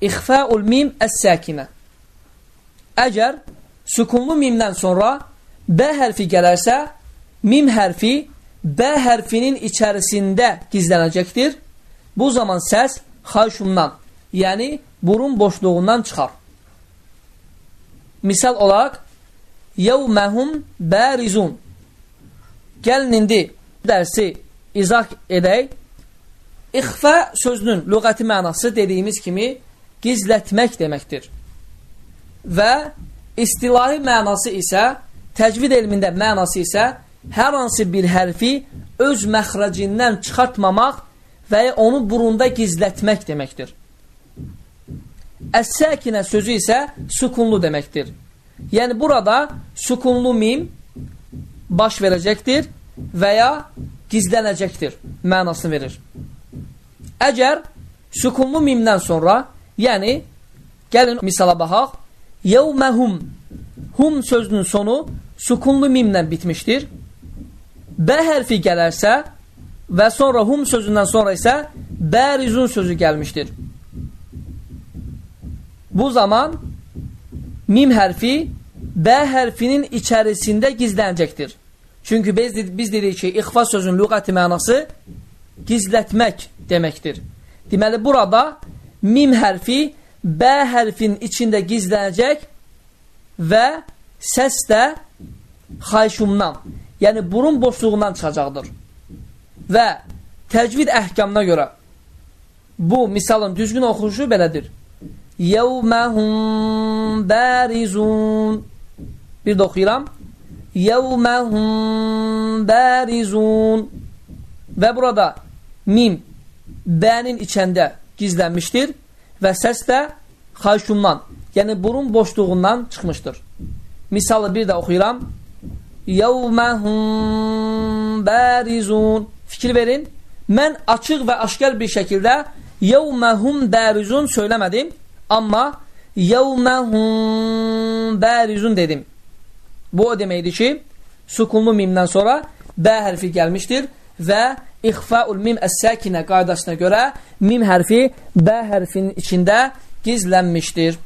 İxfəul mim əs-səkinə. Əgər sükunlu mimdən sonra B hərfi gələrsə, mim hərfi B hərfinin içərisində gizlənəcəkdir. Bu zaman səs xayşundan, yəni burun boşluğundan çıxar. Misal olaraq, yevməhum bərizun. Gəlin indi dərsi izah edək. İxfə sözünün lüğəti mənası dediyimiz kimi gizlətmək deməkdir. Və istilahi mənası isə, təcvid elmində mənası isə hər hansı bir hərfi öz məxrəcindən çıxartmamaq və onu burunda gizlətmək deməkdir. Əs-səkinə sözü isə sukunlu deməkdir. Yəni burada sukunlu mim baş verəcəkdir və ya gizlənəcəkdir mənasını verir. Əgər sukunlu mimdən sonra, yəni gəlin misala baxaq, yevməhum hum sözünün sonu sukunlu mimlə bitmişdir. B hərfi gələrsə və sonra hum sözündən sonra isə bərizun sözü gəlmişdir. Bu zaman mim hərfi B hərfinin içərisində gizlənəcəkdir. Çünki biz, biz dedik ki, ixfa sözün lüğəti mənası gizlətmək deməkdir. Deməli, burada mim hərfi B hərfin içində gizlənəcək və səs də xayşumdan, yəni burun boşluğundan çıxacaqdır. Və təcvid əhkamına görə bu misalın düzgün oxunuşu belədir. Yevməhum bərizun Bir də oxuyuram. Yevməhum bərizun Və burada mim bənin içəndə gizlənmişdir və səs də xayşumdan, yəni burun boşluğundan çıxmışdır. Misalı bir də oxuyuram. Yevməhum bərizun Fikir verin. Mən açıq və aşkar bir şəkildə yevməhum bərizun söyləmədim. Amma yevməhum bərizun dedim. Bu o deməkdir ki, sukunlu mimdən sonra bə hərfi gəlmişdir və ixfaul mim əs-səkinə qaydasına görə mim hərfi bə hərfinin içində gizlənmişdir.